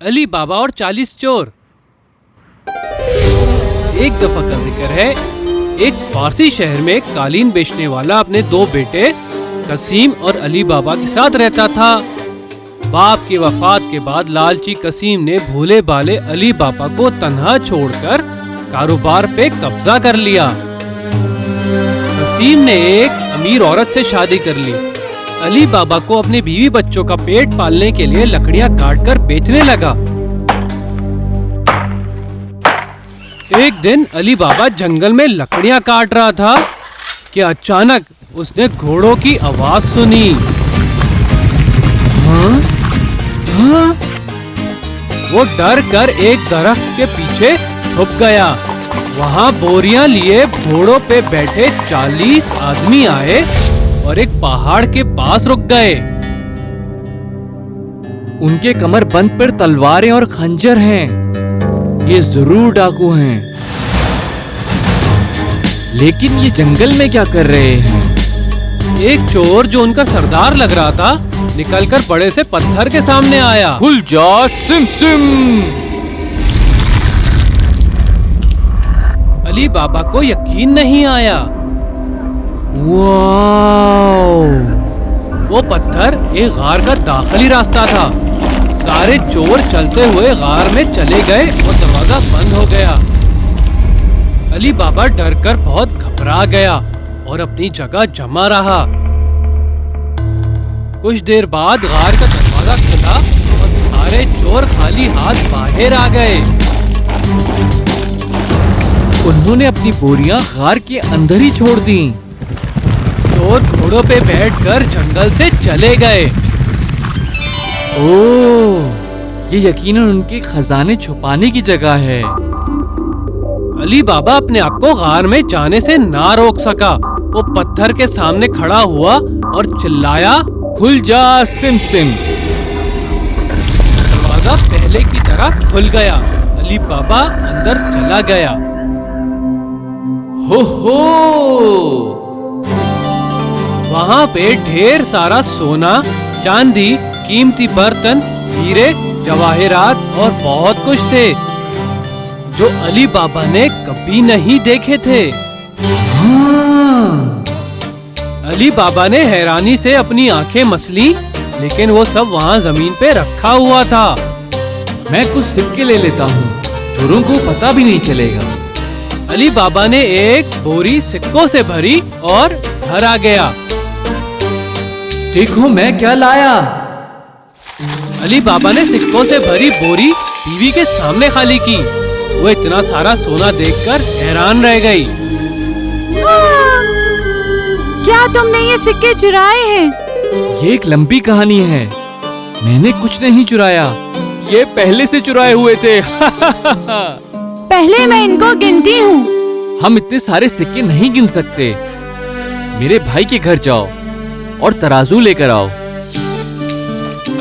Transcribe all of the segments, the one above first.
علی بابا اور چالیس چور۔ ایک دفعہ کا ذکر ہے، ایک فارسی شہر میں قالین بیچنے والا اپنے دو بیٹے قسیم اور علی بابا کے ساتھ رہتا تھا۔ باپ کی وفات کے بعد لالچی قسیم نے بھولے بالے علی بابا کو تنہا چھوڑ کر کاروبار پہ قبضہ کر لیا۔ قسیم نے ایک امیر عورت سے شادی کر لی۔ علی بابا کو اپنے بیوی بچوں کا پیٹ پالنے کے لیے لکڑیاں کاٹ کر بیچنے لگا۔ ایک دن علی بابا جنگل میں لکڑیاں کاٹ رہا تھا کہ اچانک اس نے گھوڑوں کی آواز سنی۔ ہاں؟ ہاں؟ وہ ڈر کر ایک درخت کے پیچھے چھپ گیا۔ وہاں بوریاں لیے گھوڑوں پہ بیٹھے چالیس آدمی آئے۔ اور ایک پہاڑ کے پاس رک گئے۔ ان کے کمر بند پر تلواریں اور خنجر ہیں۔ یہ ضرور ڈاکو ہیں۔ لیکن یہ جنگل میں کیا کر رہے ہیں؟ ایک چور جو ان کا سردار لگ رہا تھا نکل کر بڑے سے پتھر کے سامنے آیا۔ کھل جا سم سم۔ علی بابا کو یقین نہیں آیا۔ واو وہ پتھر ایک غار کا داخلی راستہ تھا۔ سارے چور چلتے ہوئے غار میں چلے گئے اور دروازہ بند ہو گیا۔ علی بابا ڈر کر بہت گھبرا گیا اور اپنی جگہ جمع رہا۔ کچھ دیر بعد غار کا دروازہ کھلا اور سارے چور خالی ہاتھ باہر آ گئے۔ انہوں نے اپنی بوریاں غار کے اندر ہی چھوڑ دی چور گھوڑوں پہ بیٹھ کر جنگل سے چلے گئے۔ او یہ یقیناً ان کے خزانے چھپانے کی جگہ ہے۔ علی بابا اپنے آپ کو غار میں جانے سے نہ روک سکا۔ وہ پتھر کے سامنے کھڑا ہوا اور چلایا، کھل جا سم سم۔ دروازہ پہلے کی طرح کھل گیا۔ علی بابا اندر چلا گیا۔ ہو ہو! وہاں پہ ڈھیر سارا سونا، چاندی، قیمتی برتن، ہیرے، جواہرات اور بہت کچھ تھے، جو علی بابا نے کبھی نہیں دیکھے تھے۔ علی بابا نے حیرانی سے اپنی آنکھیں مسلی، لیکن وہ سب وہاں زمین پہ رکھا ہوا تھا۔ میں کچھ سکے لے لیتا ہوں چوروں کو پتا بھی نہیں چلے گا۔ علی بابا نے ایک بوری سکوں سے بھری اور گھر آ گیا۔ دیکھو میں کیا لایا۔ علی بابا نے سکوں سے بھری بوری بیوی کے سامنے خالی کی۔ وہ اتنا سارا سونا دیکھ کر حیران رہ گئی۔ کیا تم نے یہ سکے چرائے ہیں؟ یہ ایک لمبی کہانی ہے۔ میں نے کچھ نہیں چرایا۔ یہ پہلے سے چرائے ہوئے تھے۔ پہلے میں ان کو گنتی ہوں۔ ہم اتنے سارے سکے نہیں گن سکتے۔ میرے بھائی کے گھر جاؤ۔ اور ترازو لے کر آؤ۔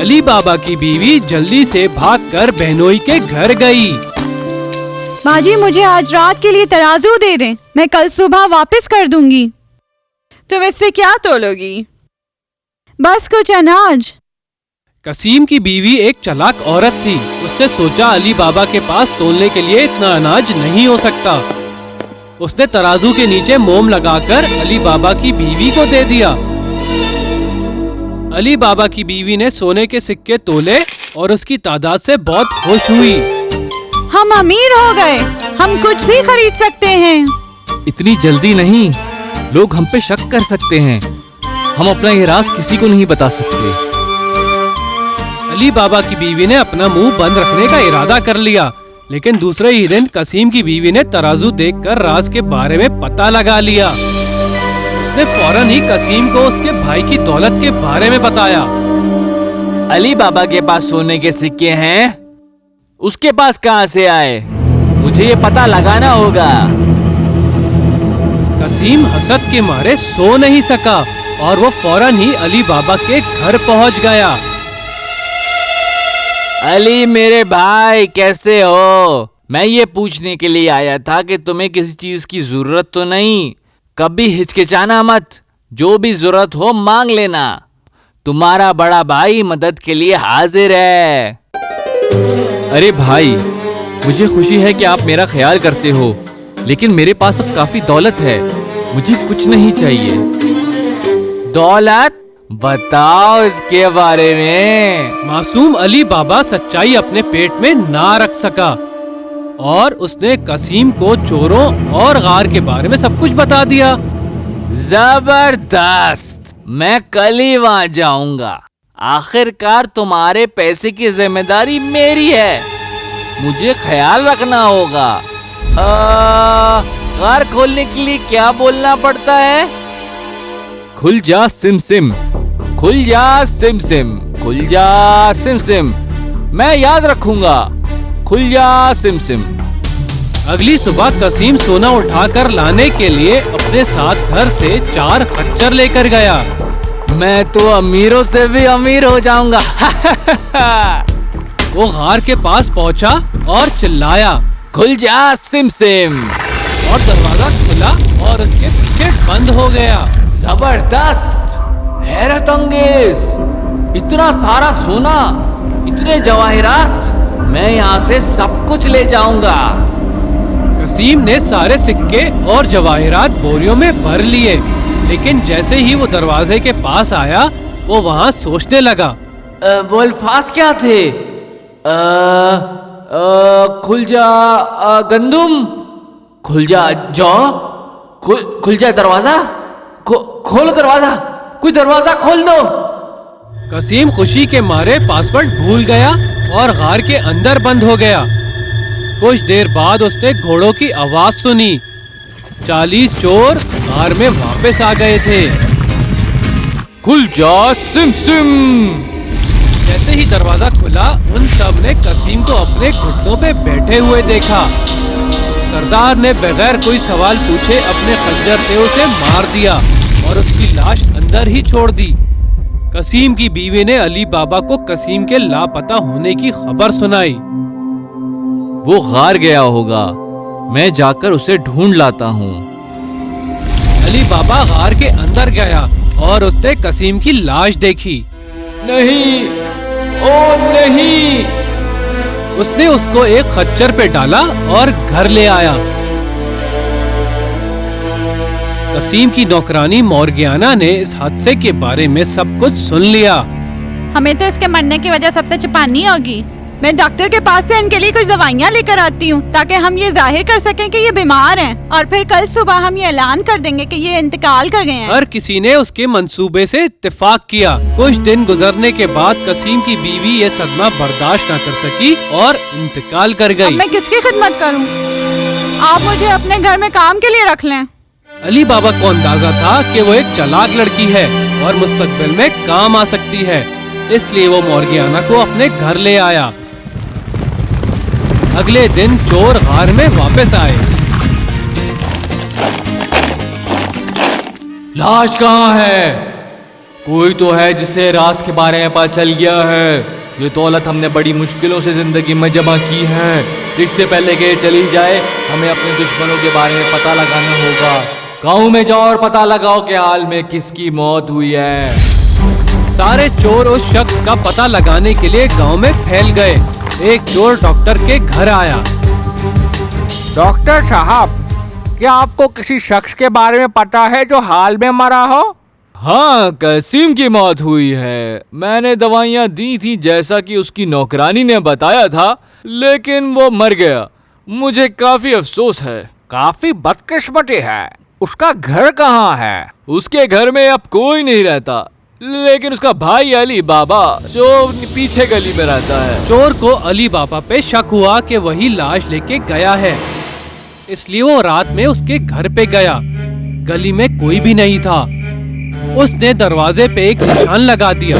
علی بابا کی بیوی جلدی سے بھاگ کر بہنوئی کے گھر گئی۔ باجی مجھے آج رات کے لیے ترازو دے دیں۔ میں کل صبح واپس کر دوں گی۔ تم اس سے کیا تولو گی؟ بس کچھ اناج۔ قسیم کی بیوی ایک چلاک عورت تھی۔ اس نے سوچا علی بابا کے پاس تولنے کے لیے اتنا اناج نہیں ہو سکتا۔ اس نے ترازو کے نیچے موم لگا کر علی بابا کی بیوی کو دے دیا۔ علی بابا کی بیوی نے سونے کے سکے تولے اور اس کی تعداد سے بہت خوش ہوئی۔ ہم امیر ہو گئے ہم کچھ بھی خرید سکتے ہیں۔ اتنی جلدی نہیں لوگ ہم پہ شک کر سکتے ہیں۔ ہم اپنا یہ راز کسی کو نہیں بتا سکتے۔ علی بابا کی بیوی نے اپنا منہ بند رکھنے کا ارادہ کر لیا لیکن دوسرے ہی دن قسیم کی بیوی نے ترازو دیکھ کر راز کے بارے میں پتہ لگا لیا۔ نے فوراً ہی قسیم کو اس کے بھائی کی دولت کے بارے میں بتایا۔ علی بابا کے پاس سونے کے سکے ہیں۔ اس کے پاس کہاں سے آئے؟ مجھے یہ پتا لگانا ہوگا۔ قسیم حسد کے مارے سو نہیں سکا اور وہ فوراً ہی علی بابا کے گھر پہنچ گیا۔ علی میرے بھائی کیسے ہو؟ میں یہ پوچھنے کے لیے آیا تھا کہ تمہیں کسی چیز کی ضرورت تو نہیں۔ کبھی ہچکچانا مت جو بھی ضرورت ہو مانگ لینا۔ تمہارا بڑا بھائی مدد کے لیے حاضر ہے۔ ارے بھائی مجھے خوشی ہے کہ آپ میرا خیال کرتے ہو لیکن میرے پاس اب کافی دولت ہے۔ مجھے کچھ نہیں چاہیے۔ دولت؟ بتاؤ اس کے بارے میں۔ معصوم علی بابا سچائی اپنے پیٹ میں نہ رکھ سکا۔ اور اس نے قسیم کو چوروں اور غار کے بارے میں سب کچھ بتا دیا۔ زبردست! میں کل ہی وہاں جاؤں گا۔ آخر کار تمہارے پیسے کی ذمہ داری میری ہے۔ مجھے خیال رکھنا ہوگا۔ آ، غار کھولنے کے لیے کیا بولنا پڑتا ہے؟ کھل جا سم سم۔ کھل جا سم سم۔ کھل جا سم سم۔ میں یاد رکھوں گا۔ کھل جا سم سم۔ اگلی صبح قسیم سونا اٹھا کر لانے کے لیے اپنے ساتھ گھر سے چار خچر لے کر گیا۔ میں تو امیروں سے بھی امیر ہو جاؤں گا۔ وہ غار کے پاس پہنچا اور چلایا۔ کھل جا سم سم۔ اور دروازہ کھلا اور اس کے پیچھے بند ہو گیا۔ زبردست! حیرت انگیز! اتنا سارا سونا، اتنے جواہرات! میں یہاں سے سب کچھ لے جاؤں گا۔ قسیم نے سارے سکے اور جواہرات بوریوں میں بھر لیے لیکن جیسے ہی وہ دروازے کے پاس آیا وہ وہاں سوچنے لگا۔ وہ الفاظ کیا تھے؟ کھل جا گندم کھل جا جو کھل جا دروازہ؟ کھولو دروازہ کوئی دروازہ کھول دو۔ قسیم خوشی کے مارے پاسورڈ بھول گیا۔ اور غار کے اندر بند ہو گیا۔ کچھ دیر بعد اس نے گھوڑوں کی آواز سنی۔ چالیس چور غار میں واپس آ گئے تھے۔ کھل جا سم سم۔ جیسے ہی دروازہ کھلا ان سب نے قسیم کو اپنے گھٹنوں پہ بیٹھے ہوئے دیکھا۔ سردار نے بغیر کوئی سوال پوچھے اپنے خنجر سے اسے مار دیا اور اس کی لاش اندر ہی چھوڑ دی۔ قسیم کی بیوی نے علی بابا کو قسیم کے لاپتہ ہونے کی خبر سنائی۔ وہ غار گیا ہوگا۔ میں جا کر اسے ڈھونڈ لاتا ہوں۔ علی بابا غار کے اندر گیا اور اس نے قسیم کی لاش دیکھی۔ نہیں او نہیں۔ اس نے اس کو ایک خچر پہ ڈالا اور گھر لے آیا۔ قسیم کی نوکرانی مورگیانا نے اس حادثے کے بارے میں سب کچھ سن لیا۔ ہمیں تو اس کے مرنے کی وجہ سب سے چھپانی ہوگی۔ میں ڈاکٹر کے پاس سے ان کے لیے کچھ دوائیاں لے کر آتی ہوں تاکہ ہم یہ ظاہر کر سکیں کہ یہ بیمار ہیں۔ اور پھر کل صبح ہم یہ اعلان کر دیں گے کہ یہ انتقال کر گئے ہیں۔ ہر کسی نے اس کے منصوبے سے اتفاق کیا۔ کچھ دن گزرنے کے بعد قسیم کی بیوی یہ صدمہ برداشت نہ کر سکی اور انتقال کر گئی۔ میں کس کی خدمت کروں؟ آپ مجھے اپنے گھر میں کام کے لیے رکھ لیں۔ علی بابا کو اندازہ تھا کہ وہ ایک چلاک لڑکی ہے اور مستقبل میں کام آ سکتی ہے۔ اس لیے وہ مورگیانا کو اپنے گھر لے آیا۔ اگلے دن چور غار میں واپس آئے۔ لاش کہاں ہے؟ کوئی تو ہے جسے راز کے بارے میں پتا چل گیا ہے۔ یہ دولت ہم نے بڑی مشکلوں سے زندگی میں جمع کی ہے۔ اس سے پہلے کہ یہ چلی جائے، ہمیں اپنے دشمنوں کے بارے میں پتا لگانا ہوگا۔ گاؤں میں جاؤ اور پتا لگاؤ کہ حال میں کس کی موت ہوئی ہے۔ سارے چور اس شخص کا پتہ لگانے کے لیے گاؤں میں پھیل گئے۔ ایک چور ڈاکٹر کے گھر آیا۔ ڈاکٹر صاحب کیا آپ کو کسی شخص کے بارے میں پتا ہے جو حال میں مرا ہو؟ ہاں قسیم کی موت ہوئی ہے۔ میں نے دوائیاں دی تھی جیسا کہ اس کی نوکرانی نے بتایا تھا لیکن وہ مر گیا۔ مجھے کافی افسوس ہے۔ کافی بدقسمتی ہے۔ اس کا گھر کہاں ہے؟ اس کے گھر میں اب کوئی نہیں رہتا۔ لیکن اس کا بھائی علی بابا جو پیچھے گلی میں رہتا ہے۔ چور کو علی بابا پہ شک ہوا کہ وہی لاش لے کے گیا ہے۔ اس لیے وہ رات میں اس کے گھر پہ گیا۔ گلی میں کوئی بھی نہیں تھا۔ اس نے دروازے پہ ایک نشان لگا دیا۔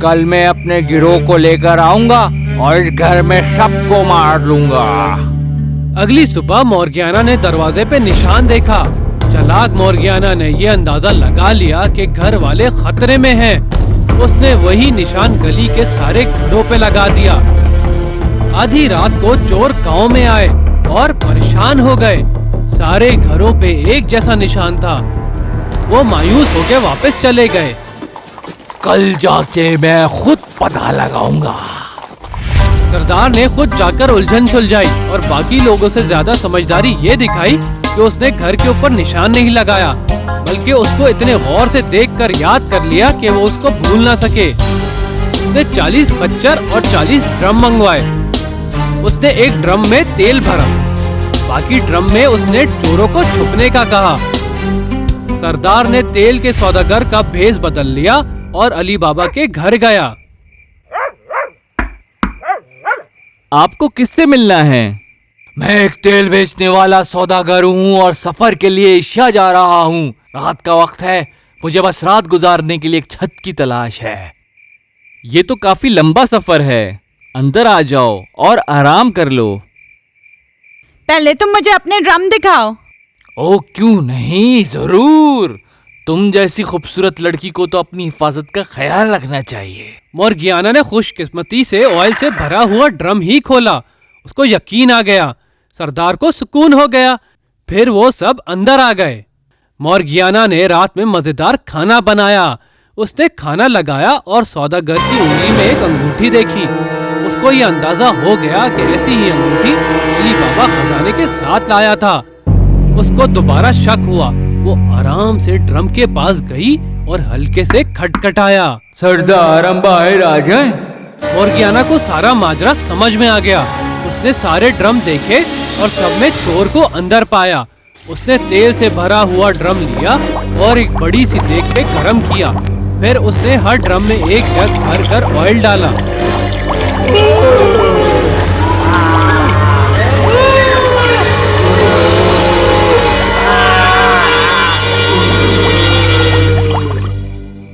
کل میں اپنے گروہ کو لے کر آؤں گا اور اس گھر میں سب کو مار لوں گا۔ اگلی صبح مورگیانا نے دروازے پہ نشان دیکھا۔ چلاک مورگیانا نے یہ اندازہ لگا لیا کہ گھر والے خطرے میں ہیں۔ اس نے وہی نشان گلی کے سارے گھروں پہ لگا دیا۔ آدھی رات کو چور گاؤں میں آئے اور پریشان ہو گئے۔ سارے گھروں پہ ایک جیسا نشان تھا۔ وہ مایوس ہو کے واپس چلے گئے۔ کل جا کے میں خود پتا لگاؤں گا۔ سردار نے خود جا کر الجھن سلجائی اور باقی لوگوں سے زیادہ سمجھداری یہ دکھائی کہ اس نے گھر کے اوپر نشان نہیں لگایا، بلکہ اس کو اتنے غور سے دیکھ کر یاد کر لیا کہ وہ اس کو بھول نہ سکے۔ اس نے چالیس بچر اور چالیس ڈرم منگوائے۔ اس نے ایک ڈرم میں تیل بھرا۔ باقی ڈرم میں اس نے چوروں کو چھپنے کا کہا۔ سردار نے تیل کے سوداگر کا بھیز بدل لیا اور علی بابا کے گھر گیا۔ آپ کو کس سے ملنا ہے؟ میں ایک تیل بیچنے والا سوداگر ہوں اور سفر کے لیے ایشیا جا رہا ہوں۔ رات کا وقت ہے۔ مجھے بس رات گزارنے کے لیے ایک چھت کی تلاش ہے۔ یہ تو کافی لمبا سفر ہے۔ اندر آ جاؤ اور آرام کر لو۔ پہلے تم مجھے اپنے ڈرم دکھاؤ۔ او کیوں نہیں؟ ضرور۔ تم جیسی خوبصورت لڑکی کو تو اپنی حفاظت کا خیال رکھنا چاہیے۔ مورگیانا نے خوش قسمتی سے آئل سے بھرا ہوا ڈرم ہی کھولا۔ اس کو یقین آ گیا۔ سردار کو سکون ہو گیا۔ پھر وہ سب اندر آ گئے۔ مورگیانا نے رات میں مزیدار کھانا بنایا۔ اس نے کھانا لگایا اور سوداگر کی انگلی میں ایک انگوٹھی دیکھی۔ اس کو یہ اندازہ ہو گیا کہ ایسی ہی انگوٹھی علی بابا خزانے کے ساتھ لایا تھا۔ اس کو دوبارہ شک ہوا۔ وہ آرام سے ڈرم کے پاس گئی اور ہلکے سے کھٹکھٹایا۔ سردار باہر آ جائیں۔ مورگیانا کو سارا ماجرا سمجھ میں آ گیا۔ اس نے سارے ڈرم دیکھے۔ اور سب میں چور کو اندر پایا۔ اس نے تیل سے بھرا ہوا ڈرم لیا اور ایک بڑی سی دیکھ پہ گرم کیا۔ پھر اس نے ہر ڈرم میں ایک جگ بھر کر آئل ڈالا۔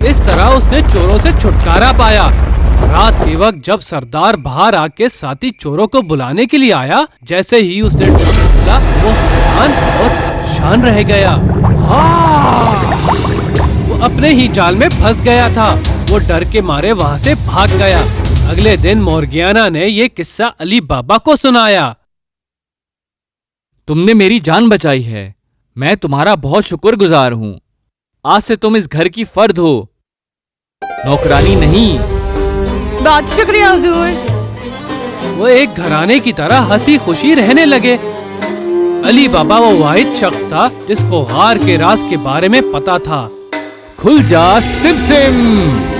اس طرح اس نے چوروں سے چھٹکارا پایا۔ رات کے وقت جب سردار باہر آ کے ساتھی چوروں کو بلانے کے لیے آیا، جیسے ہی اس نے بولا، وہ حیران اور شان رہ گیا۔ ہاں! وہ اپنے ہی جال میں پھنس گیا تھا۔ وہ ڈر کے مارے وہاں سے بھاگ گیا۔ اگلے دن مورگیانا نے یہ قصہ علی بابا کو سنایا۔ تم نے میری جان بچائی ہے۔ میں تمہارا بہت شکر گزار ہوں۔ آج سے تم اس گھر کی فرد ہو۔ نوکرانی نہیں۔ بہت شکریہ حضور۔ وہ ایک گھرانے کی طرح ہنسی خوشی رہنے لگے۔ علی بابا وہ واحد شخص تھا جس کو غار کے راز کے بارے میں پتا تھا۔ کھل جا سم سم